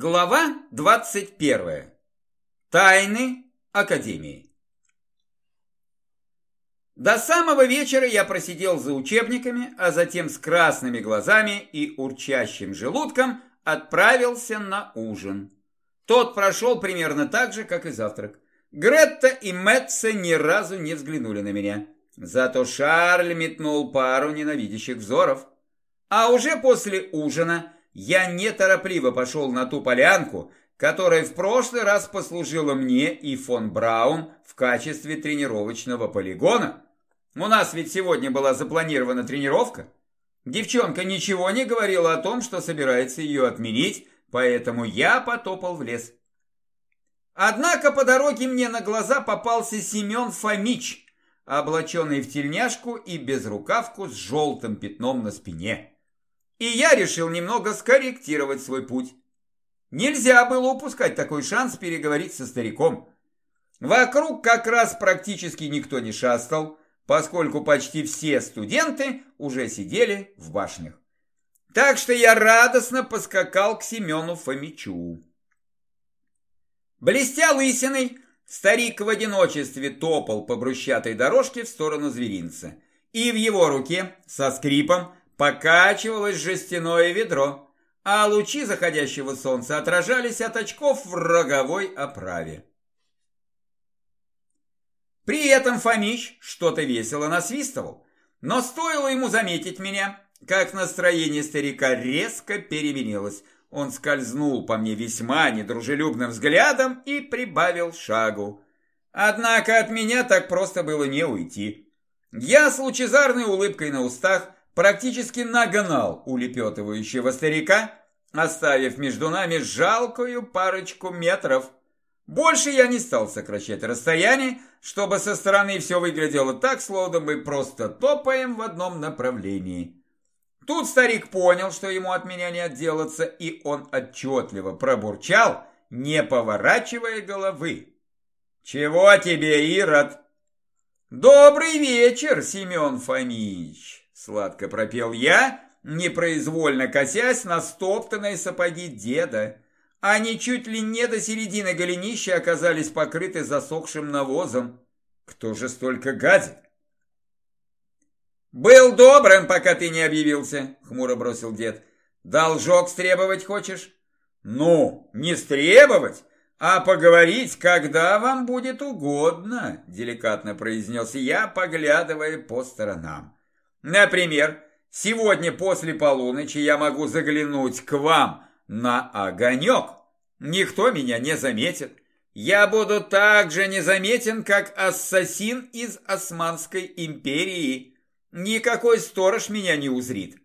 Глава 21. Тайны Академии. До самого вечера я просидел за учебниками, а затем с красными глазами и урчащим желудком отправился на ужин. Тот прошел примерно так же, как и завтрак. Гретта и Мэтца ни разу не взглянули на меня. Зато Шарль метнул пару ненавидящих взоров. А уже после ужина я неторопливо пошел на ту полянку, которая в прошлый раз послужила мне и фон Браун в качестве тренировочного полигона. У нас ведь сегодня была запланирована тренировка. Девчонка ничего не говорила о том, что собирается ее отменить, поэтому я потопал в лес. Однако по дороге мне на глаза попался Семен Фомич, облаченный в тельняшку и безрукавку с желтым пятном на спине и я решил немного скорректировать свой путь. Нельзя было упускать такой шанс переговорить со стариком. Вокруг как раз практически никто не шастал, поскольку почти все студенты уже сидели в башнях. Так что я радостно поскакал к Семену Фомичу. Блестя лысиной, старик в одиночестве топал по брусчатой дорожке в сторону зверинца, и в его руке со скрипом покачивалось жестяное ведро, а лучи заходящего солнца отражались от очков в роговой оправе. При этом Фомич что-то весело насвистывал, но стоило ему заметить меня, как настроение старика резко переменилось. Он скользнул по мне весьма недружелюбным взглядом и прибавил шагу. Однако от меня так просто было не уйти. Я с лучезарной улыбкой на устах практически нагнал улепетывающего старика, оставив между нами жалкую парочку метров. Больше я не стал сокращать расстояние, чтобы со стороны все выглядело так, словно мы просто топаем в одном направлении. Тут старик понял, что ему от меня не отделаться, и он отчетливо пробурчал, не поворачивая головы. «Чего тебе, Ирод?» «Добрый вечер, Семен Фомич!» Сладко пропел я, непроизвольно косясь на стоптанные сапоги деда. Они чуть ли не до середины голенища оказались покрыты засохшим навозом. Кто же столько гадит? «Был добрым, пока ты не объявился», — хмуро бросил дед. «Должок стребовать хочешь?» «Ну, не стребовать, а поговорить, когда вам будет угодно», — деликатно произнес я, поглядывая по сторонам. Например, сегодня после полуночи я могу заглянуть к вам на огонек. Никто меня не заметит. Я буду так же незаметен, как ассасин из Османской империи. Никакой сторож меня не узрит.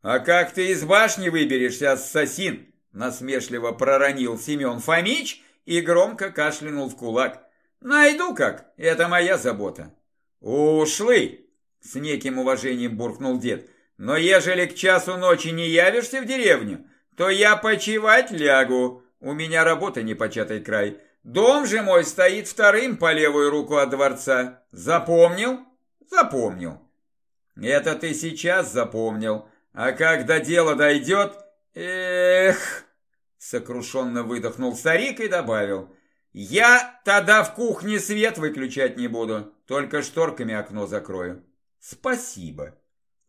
А как ты из башни выберешься, ассасин? Насмешливо проронил Семен Фомич и громко кашлянул в кулак. Найду как, это моя забота. Ушлый, с неким уважением буркнул дед. Но ежели к часу ночи не явишься в деревню, то я почевать лягу. У меня работа непочатый край. Дом же мой стоит вторым по левую руку от дворца. Запомнил? Запомнил. Это ты сейчас запомнил. А когда дело дойдет... Эх... Сокрушенно выдохнул старик и добавил. Я тогда в кухне свет выключать не буду, только шторками окно закрою. «Спасибо!»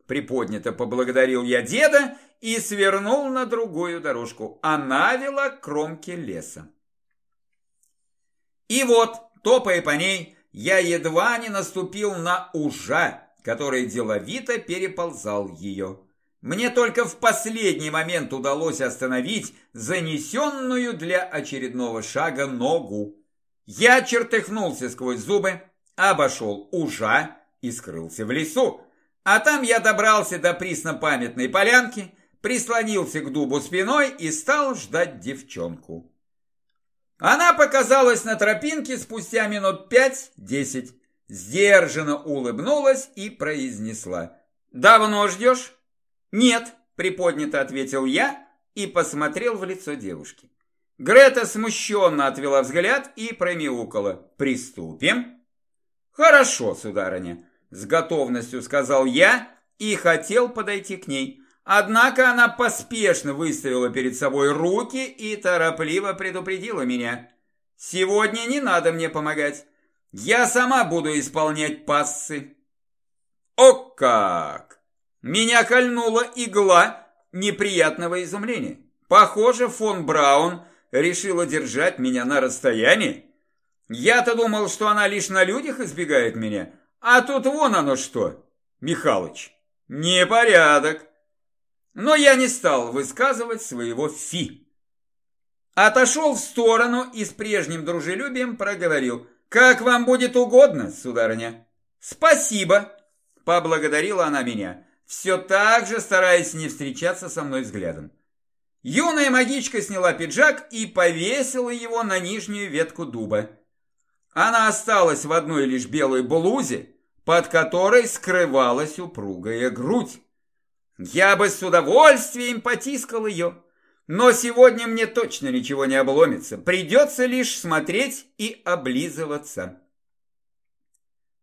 Приподнято поблагодарил я деда и свернул на другую дорожку. Она вела к кромке леса. И вот, топая по ней, я едва не наступил на ужа, который деловито переползал ее. Мне только в последний момент удалось остановить занесенную для очередного шага ногу. Я чертыхнулся сквозь зубы, обошел ужа, и скрылся в лесу. А там я добрался до приснопамятной полянки, прислонился к дубу спиной и стал ждать девчонку. Она показалась на тропинке спустя минут пять-десять, сдержанно улыбнулась и произнесла. «Давно ждешь?» «Нет», — приподнято ответил я и посмотрел в лицо девушки. Грета смущенно отвела взгляд и промяукала. «Приступим?» «Хорошо, сударыня», с готовностью сказал я и хотел подойти к ней. Однако она поспешно выставила перед собой руки и торопливо предупредила меня. «Сегодня не надо мне помогать. Я сама буду исполнять пассы». О как! Меня кольнула игла неприятного изумления. Похоже, фон Браун решила держать меня на расстоянии. Я-то думал, что она лишь на людях избегает меня, а тут вон оно что, Михалыч, непорядок. Но я не стал высказывать своего фи. Отошел в сторону и с прежним дружелюбием проговорил. «Как вам будет угодно, сударыня?» «Спасибо!» – поблагодарила она меня, все так же стараясь не встречаться со мной взглядом. Юная магичка сняла пиджак и повесила его на нижнюю ветку дуба. Она осталась в одной лишь белой блузе, под которой скрывалась упругая грудь. Я бы с удовольствием потискал ее, но сегодня мне точно ничего не обломится, придется лишь смотреть и облизываться.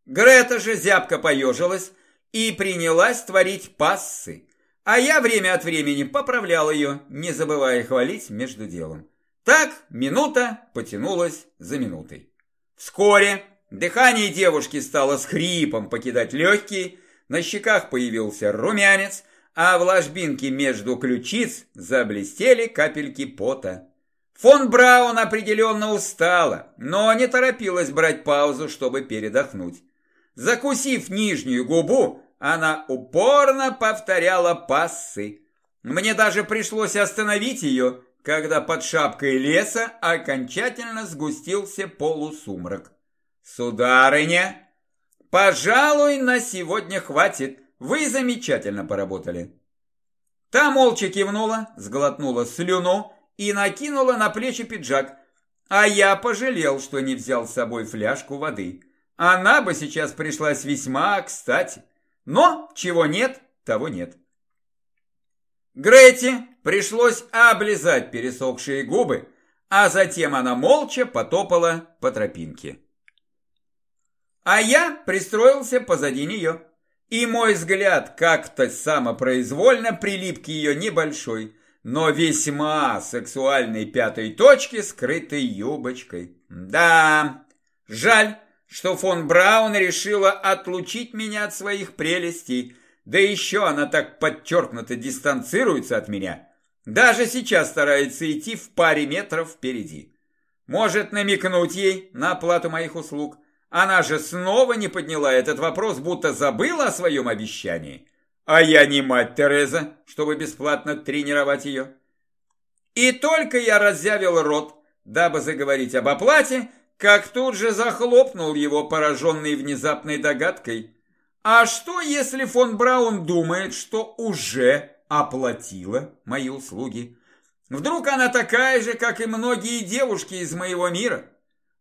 Грета же зябко поежилась и принялась творить пассы, а я время от времени поправлял ее, не забывая хвалить между делом. Так минута потянулась за минутой. Вскоре дыхание девушки стало с хрипом покидать легкие, на щеках появился румянец, а в ложбинке между ключиц заблестели капельки пота. Фон Браун определенно устала, но не торопилась брать паузу, чтобы передохнуть. Закусив нижнюю губу, она упорно повторяла пассы. Мне даже пришлось остановить ее, когда под шапкой леса окончательно сгустился полусумрак. «Сударыня, пожалуй, на сегодня хватит. Вы замечательно поработали». Та молча кивнула, сглотнула слюну и накинула на плечи пиджак, а я пожалел, что не взял с собой фляжку воды. Она бы сейчас пришлась весьма кстати. Но чего нет, того нет. Грете пришлось облизать пересохшие губы, а затем она молча потопала по тропинке. А я пристроился позади нее, и мой взгляд как-то самопроизвольно прилип к ее небольшой, но весьма сексуальной пятой точке, скрытой юбочкой. Да, жаль, что фон Браун решила отлучить меня от своих прелестей, да еще она так подчеркнуто дистанцируется от меня. Даже сейчас старается идти в паре метров впереди. Может намекнуть ей на оплату моих услуг. Она же снова не подняла этот вопрос, будто забыла о своем обещании. А я не мать Тереза, чтобы бесплатно тренировать ее. И только я разъявил рот, дабы заговорить об оплате, как тут же захлопнул его, пораженный внезапной догадкой. А что, если фон Браун думает, что уже оплатила мои услуги? Вдруг она такая же, как и многие девушки из моего мира?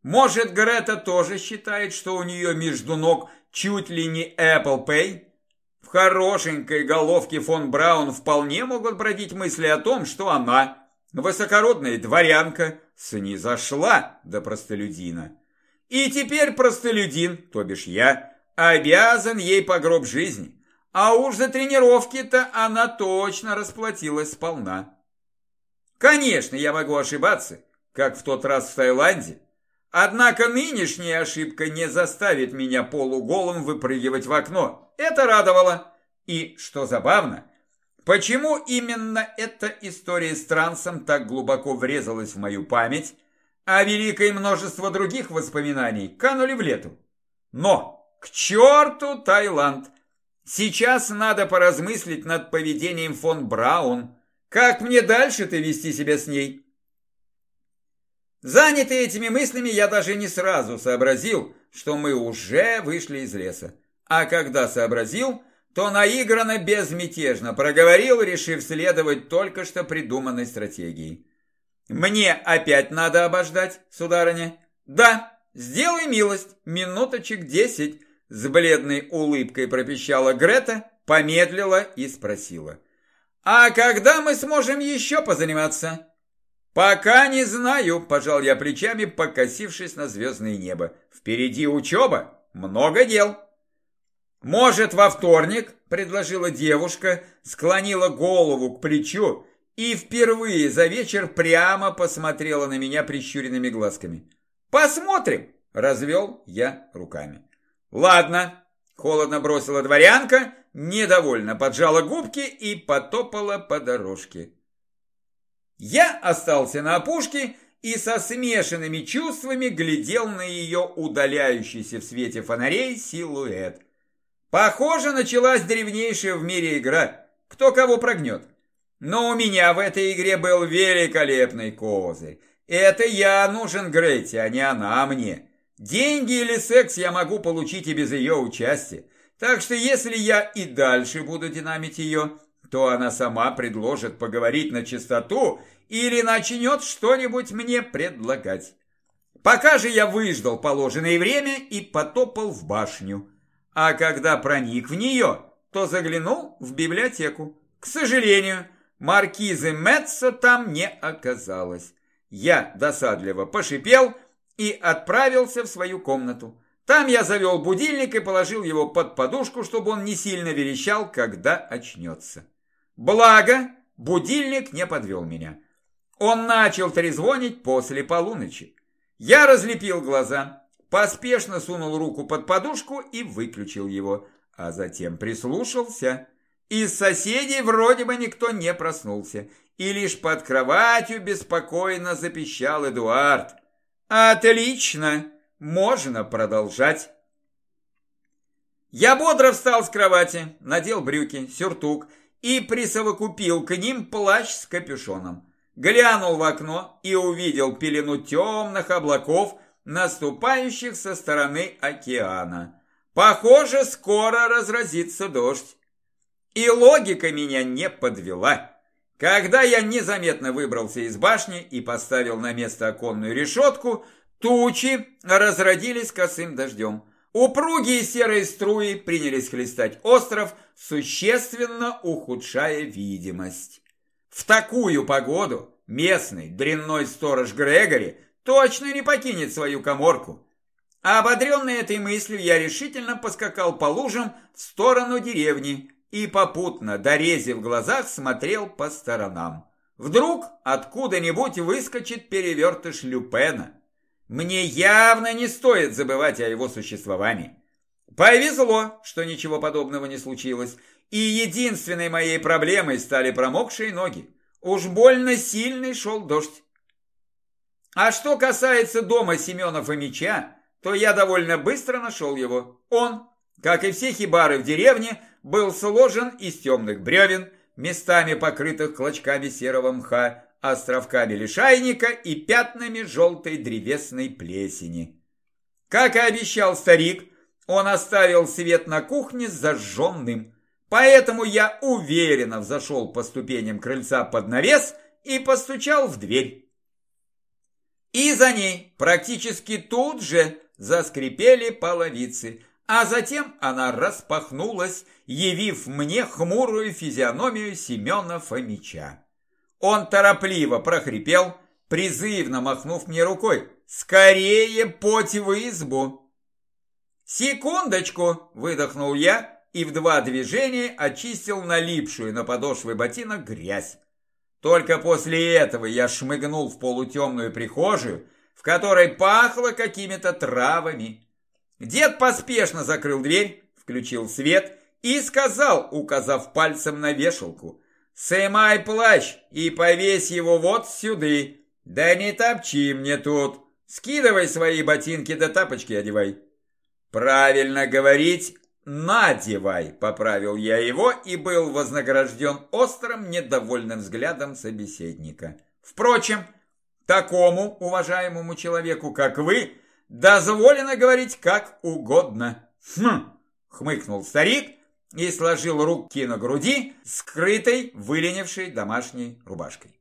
Может, Грета тоже считает, что у нее между ног чуть ли не Apple Pay? В хорошенькой головке фон Браун вполне могут бродить мысли о том, что она, высокородная дворянка, снизошла до простолюдина. И теперь простолюдин, то бишь я, обязан ей по гроб жизни. А уж за тренировки-то она точно расплатилась сполна. Конечно, я могу ошибаться, как в тот раз в Таиланде. Однако нынешняя ошибка не заставит меня полуголым выпрыгивать в окно. Это радовало. И, что забавно, Почему именно эта история с трансом так глубоко врезалась в мою память, а великое множество других воспоминаний канули в лету? Но, к черту Таиланд! Сейчас надо поразмыслить над поведением фон Браун. Как мне дальше-то вести себя с ней? Занятый этими мыслями, я даже не сразу сообразил, что мы уже вышли из леса. А когда сообразил, то наигранно безмятежно проговорил, решив следовать только что придуманной стратегии. «Мне опять надо обождать, сударыня?» «Да, сделай милость, минуточек десять», с бледной улыбкой пропищала Грета, помедлила и спросила. «А когда мы сможем еще позаниматься?» «Пока не знаю», – пожал я плечами, покосившись на звездное небо. «Впереди учеба, много дел». Может, во вторник, предложила девушка, склонила голову к плечу и впервые за вечер прямо посмотрела на меня прищуренными глазками. Посмотрим, развел я руками. Ладно, холодно бросила дворянка, недовольно поджала губки и потопала по дорожке. Я остался на опушке и со смешанными чувствами глядел на ее удаляющийся в свете фонарей силуэт. Похоже, началась древнейшая в мире игра. Кто кого прогнет. Но у меня в этой игре был великолепный козырь. Это я нужен Грете, а не она мне. Деньги или секс я могу получить и без ее участия. Так что если я и дальше буду динамить ее, то она сама предложит поговорить на чистоту или начнет что-нибудь мне предлагать. Пока же я выждал положенное время и потопал в башню. А когда проник в нее, то заглянул в библиотеку. К сожалению, маркизы Метца там не оказалось. Я досадливо пошипел и отправился в свою комнату. Там я завел будильник и положил его под подушку, чтобы он не сильно верещал, когда очнется. Благо, будильник не подвел меня. Он начал трезвонить после полуночи. Я разлепил глаза, поспешно сунул руку под подушку и выключил его, а затем прислушался. Из соседей вроде бы никто не проснулся, и лишь под кроватью беспокойно запищал Эдуард. «Отлично! Можно продолжать!» Я бодро встал с кровати, надел брюки, сюртук и присовокупил к ним плащ с капюшоном. Глянул в окно и увидел пелену темных облаков, наступающих со стороны океана. Похоже, скоро разразится дождь. И логика меня не подвела. Когда я незаметно выбрался из башни и поставил на место оконную решетку, тучи разродились косым дождем. Упругие серые струи принялись хлестать остров, существенно ухудшая видимость. В такую погоду местный дрянной сторож Грегори точно не покинет свою коморку. А ободренный этой мыслью я решительно поскакал по лужам в сторону деревни, и попутно, дорезив глазах, смотрел по сторонам. Вдруг откуда-нибудь выскочит перевертыш Люпена. Мне явно не стоит забывать о его существовании. Повезло, что ничего подобного не случилось, и единственной моей проблемой стали промокшие ноги. Уж больно сильный шел дождь. А что касается дома Семенов и Меча, то я довольно быстро нашел его. Он, как и все хибары в деревне, был сложен из темных бревен, местами покрытых клочками серого мха, островками лишайника и пятнами желтой древесной плесени. Как и обещал старик, он оставил свет на кухне зажженным, поэтому я уверенно взошел по ступеням крыльца под навес и постучал в дверь. И за ней практически тут же заскрипели половицы, а затем она распахнулась, явив мне хмурую физиономию Семена Фомича. Он торопливо прохрипел, призывно махнув мне рукой. «Скорее поть в избу!» «Секундочку!» – выдохнул я и в два движения очистил налипшую на подошвы ботинок грязь. Только после этого я шмыгнул в полутемную прихожую, в которой пахло какими-то травами. Дед поспешно закрыл дверь, включил свет и сказал, указав пальцем на вешалку, «Сымай плащ и повесь его вот сюды, да не топчи мне тут, скидывай свои ботинки да тапочки одевай». Правильно говорить «надевай», поправил я его и был вознагражден острым недовольным взглядом собеседника. Впрочем, такому уважаемому человеку, как вы, дозволено говорить как угодно. Хм, хмыкнул старик и сложил руки на груди, скрытой, выленившей домашней рубашкой.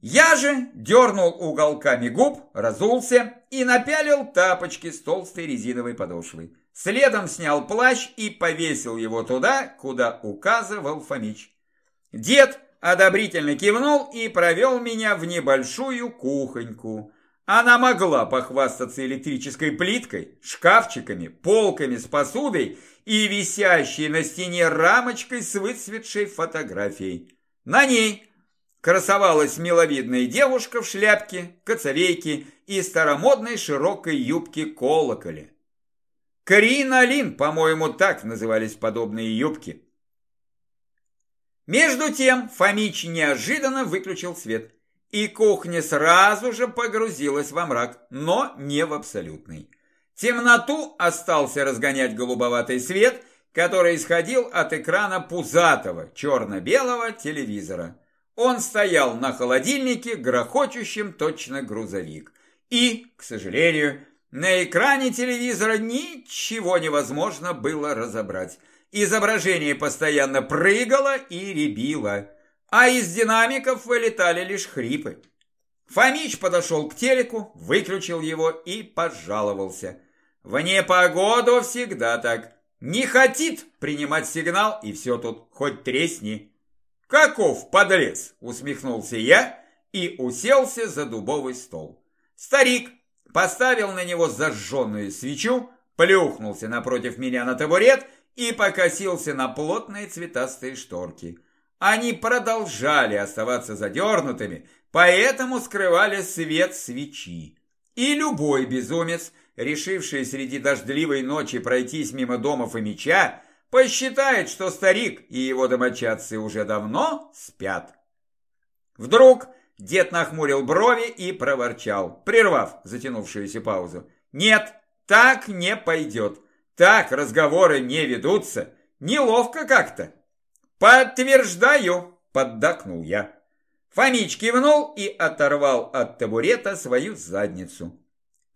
Я же дернул уголками губ, разулся и напялил тапочки с толстой резиновой подошвой. Следом снял плащ и повесил его туда, куда указывал Фомич. Дед одобрительно кивнул и провел меня в небольшую кухоньку. Она могла похвастаться электрической плиткой, шкафчиками, полками с посудой и висящей на стене рамочкой с выцветшей фотографией. На ней красовалась миловидная девушка в шляпке, коцовейке и старомодной широкой юбке колоколе. Кринолин, по-моему, так назывались подобные юбки. Между тем Фомич неожиданно выключил свет, и кухня сразу же погрузилась во мрак, но не в абсолютный. Темноту остался разгонять голубоватый свет, который исходил от экрана пузатого черно-белого телевизора. Он стоял на холодильнике, грохочущем точно грузовик. И, к сожалению, на экране телевизора ничего невозможно было разобрать. Изображение постоянно прыгало и ребило, а из динамиков вылетали лишь хрипы. Фомич подошел к телеку, выключил его и пожаловался. В непогоду всегда так. Не хотит принимать сигнал, и все тут, хоть тресни. Каков подлец, усмехнулся я и уселся за дубовый стол. Старик поставил на него зажженную свечу, плюхнулся напротив меня на табурет и покосился на плотные цветастые шторки. Они продолжали оставаться задернутыми, поэтому скрывали свет свечи. И любой безумец, решивший среди дождливой ночи пройтись мимо дома Фомича, посчитает, что старик и его домочадцы уже давно спят. Вдруг Дед нахмурил брови и проворчал, прервав затянувшуюся паузу. «Нет, так не пойдет. Так разговоры не ведутся. Неловко как-то». «Подтверждаю», — поддакнул я. Фомич кивнул и оторвал от табурета свою задницу.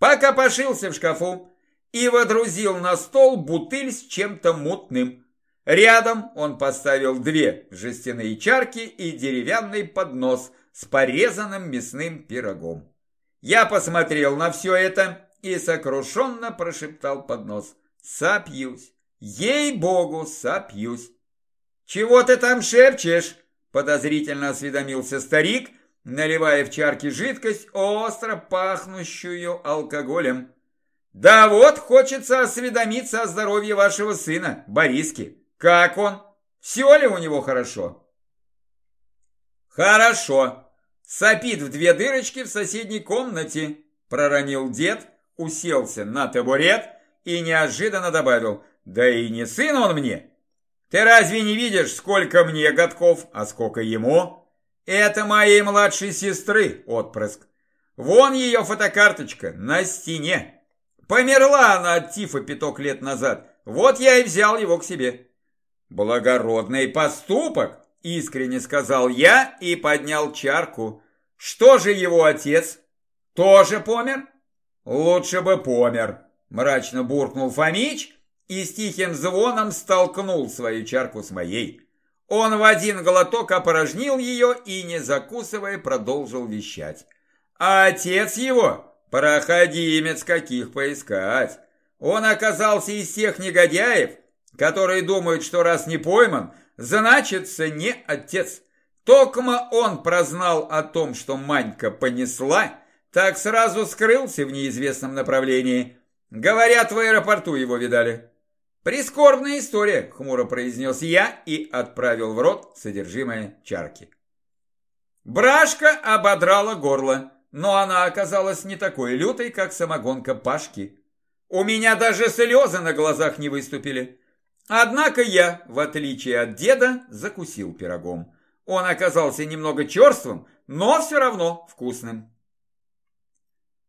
Пока пошился в шкафу и водрузил на стол бутыль с чем-то мутным. Рядом он поставил две жестяные чарки и деревянный поднос с порезанным мясным пирогом. Я посмотрел на все это и сокрушенно прошептал под нос. Сопьюсь. Ей-богу, сопьюсь. Чего ты там шепчешь? Подозрительно осведомился старик, наливая в чарки жидкость, остро пахнущую алкоголем. Да вот, хочется осведомиться о здоровье вашего сына, Бориски. Как он? Все ли у него хорошо? Хорошо, Сопит в две дырочки в соседней комнате, проронил дед, уселся на табурет и неожиданно добавил, да и не сын он мне. Ты разве не видишь, сколько мне годков, а сколько ему? Это моей младшей сестры отпрыск. Вон ее фотокарточка на стене. Померла она от тифа пяток лет назад. Вот я и взял его к себе. Благородный поступок, Искренне сказал я и поднял чарку. Что же его отец? Тоже помер? Лучше бы помер, мрачно буркнул Фомич и с тихим звоном столкнул свою чарку с моей. Он в один глоток опорожнил ее и, не закусывая, продолжил вещать. А отец его, проходимец каких поискать. Он оказался из тех негодяев, которые думают, что раз не пойман, значится не отец. Токма он прознал о том, что Манька понесла, так сразу скрылся в неизвестном направлении. Говорят, в аэропорту его видали. «Прискорбная история», — хмуро произнес я и отправил в рот содержимое чарки. Брашка ободрала горло, но она оказалась не такой лютой, как самогонка Пашки. У меня даже слезы на глазах не выступили. Однако я, в отличие от деда, закусил пирогом. Он оказался немного черствым, но все равно вкусным.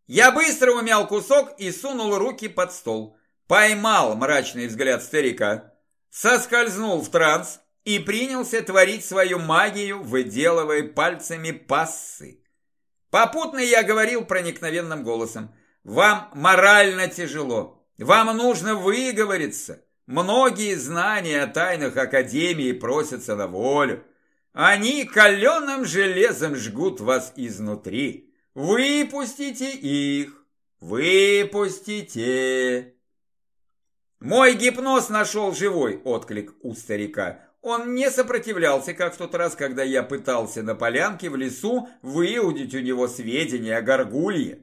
Я быстро умял кусок и сунул руки под стол. Поймал мрачный взгляд старика, соскользнул в транс и принялся творить свою магию, выделывая пальцами пассы. Попутно я говорил проникновенным голосом. «Вам морально тяжело. Вам нужно выговориться. Многие знания о тайнах Академии просятся на волю. Они каленым железом жгут вас изнутри. Выпустите их, выпустите. Мой гипноз нашел живой отклик у старика. Он не сопротивлялся, как в тот раз, когда я пытался на полянке в лесу выудить у него сведения о горгулье.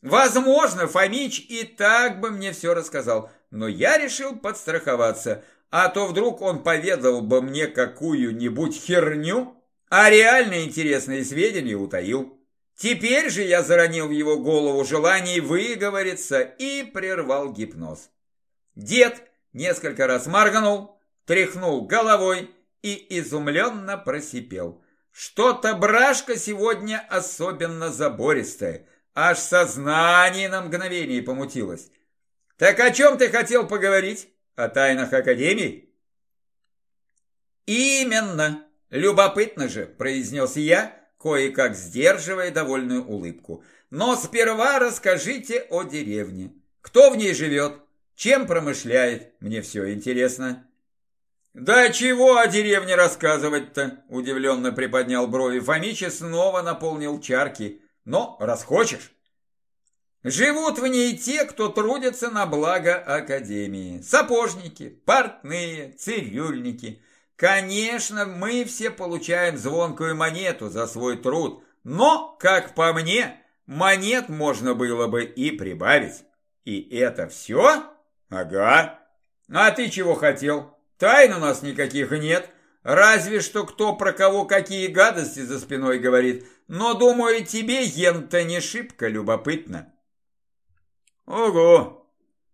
Возможно, Фомич и так бы мне все рассказал, но я решил подстраховаться, а то вдруг он поведал бы мне какую-нибудь херню, а реально интересные сведения утаил. Теперь же я заронил в его голову желание выговориться и прервал гипноз. Дед несколько раз моргнул, тряхнул головой и изумленно просипел. Что-то брашка сегодня особенно забористая, аж сознание на мгновение помутилось. Так о чем ты хотел поговорить? О тайнах Академии? Именно. Любопытно же, произнес я, кое-как сдерживая довольную улыбку. Но сперва расскажите о деревне. Кто в ней живет? Чем промышляет? Мне все интересно. «Да чего о деревне рассказывать-то?» – удивленно приподнял брови Фомич и снова наполнил чарки. «Но, раз хочешь». Живут в ней те, кто трудится на благо Академии. Сапожники, портные, цирюльники. Конечно, мы все получаем звонкую монету за свой труд, но, как по мне, монет можно было бы и прибавить. И это все? Ага. А ты чего хотел? Тайн у нас никаких нет. Разве что кто про кого какие гадости за спиной говорит. Но, думаю, тебе, ента, не шибко любопытно. Ого!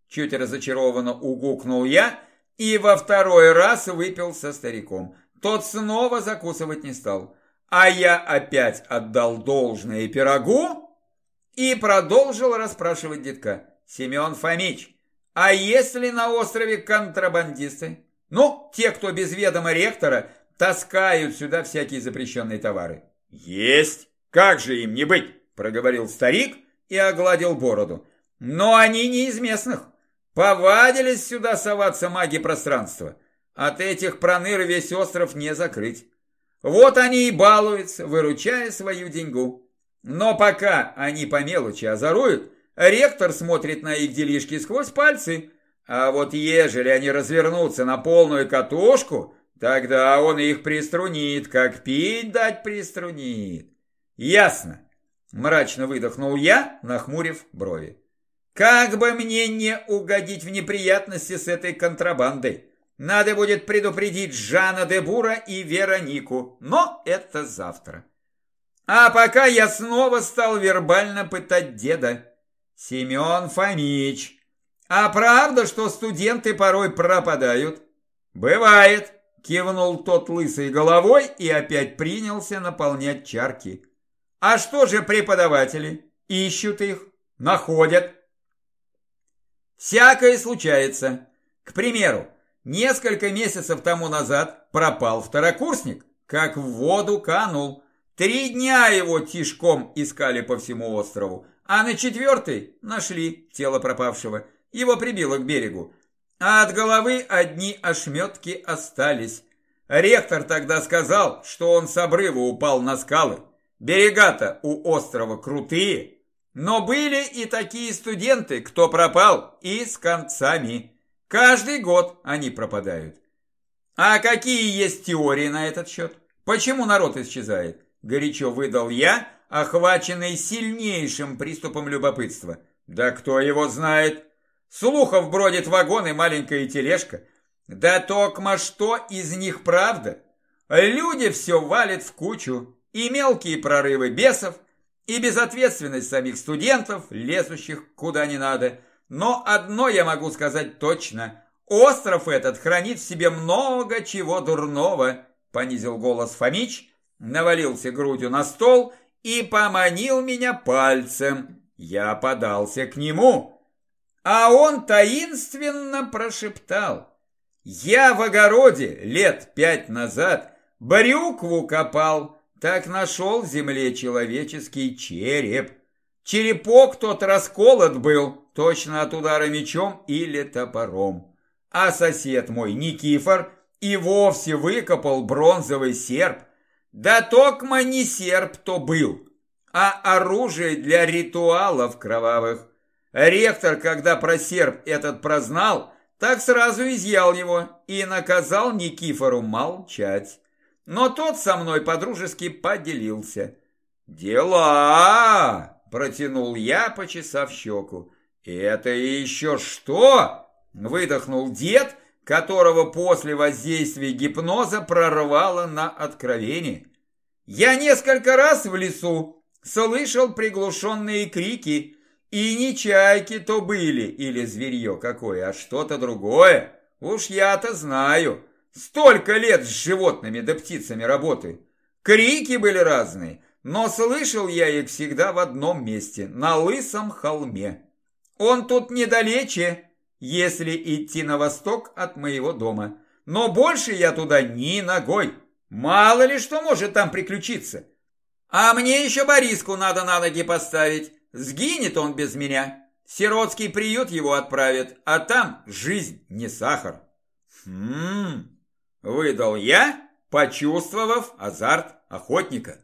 Чуть разочарованно угукнул я и во второй раз выпил со стариком. Тот снова закусывать не стал. А я опять отдал должное пирогу и продолжил расспрашивать детка. «Семен Фомич, а есть ли на острове контрабандисты? Ну, те, кто без ведома ректора, таскают сюда всякие запрещенные товары». «Есть! Как же им не быть?» – проговорил старик и огладил бороду. «Но они не из местных. Повадились сюда соваться маги пространства. От этих проныр весь остров не закрыть. Вот они и балуются, выручая свою деньгу. Но пока они по мелочи озоруют, ректор смотрит на их делишки сквозь пальцы. А вот ежели они развернутся на полную катушку, тогда он их приструнит, как пить дать приструнит. Ясно. Мрачно выдохнул я, нахмурив брови. Как бы мне не угодить в неприятности с этой контрабандой. Надо будет предупредить Жана де Бура и Веронику, но это завтра. А пока я снова стал вербально пытать деда. Семен Фомич, а правда, что студенты порой пропадают? Бывает, кивнул тот лысой головой и опять принялся наполнять чарки. А что же преподаватели? Ищут их, находят. Всякое случается. К примеру, несколько месяцев тому назад пропал второкурсник, как в воду канул. Три дня его тишком искали по всему острову, а на четвертый нашли тело пропавшего. Его прибило к берегу. А от головы одни ошметки остались. Ректор тогда сказал, что он с обрыва упал на скалы. Берега-то у острова крутые, но были и такие студенты, кто пропал, и с концами. Каждый год они пропадают. А какие есть теории на этот счет? Почему народ исчезает? Горячо выдал я, охваченный сильнейшим приступом любопытства. Да кто его знает? Слухов бродит вагон и маленькая тележка. Да токма что из них правда? Люди все валят в кучу, и мелкие прорывы бесов, и безответственность самих студентов, лезущих куда не надо. Но одно я могу сказать точно. Остров этот хранит в себе много чего дурного, понизил голос Фомич, навалился грудью на стол и поманил меня пальцем. Я подался к нему, а он таинственно прошептал. Я в огороде лет пять назад брюкву копал, так нашел в земле человеческий череп. Черепок тот расколот был, точно от удара мечом или топором. А сосед мой Никифор и вовсе выкопал бронзовый серп. Да токма не серп то был, а оружие для ритуалов кровавых. Ректор, когда про серп этот прознал, так сразу изъял его и наказал Никифору молчать но тот со мной подружески поделился. «Дела!» – протянул я, почесав щеку. «Это еще что?» – выдохнул дед, которого после воздействия гипноза прорвало на откровение. «Я несколько раз в лесу слышал приглушенные крики, и не чайки то были или зверье какое, а что-то другое. Уж я-то знаю, столько лет с животными да птицами работаю. Крики были разные, но слышал я их всегда в одном месте, на лысом холме. Он тут недалече, если идти на восток от моего дома. Но больше я туда ни ногой. Мало ли что может там приключиться. А мне еще Бориску надо на ноги поставить. Сгинет он без меня. Сиротский приют его отправит, а там жизнь не сахар. Хм, выдал я, почувствовав азарт охотника.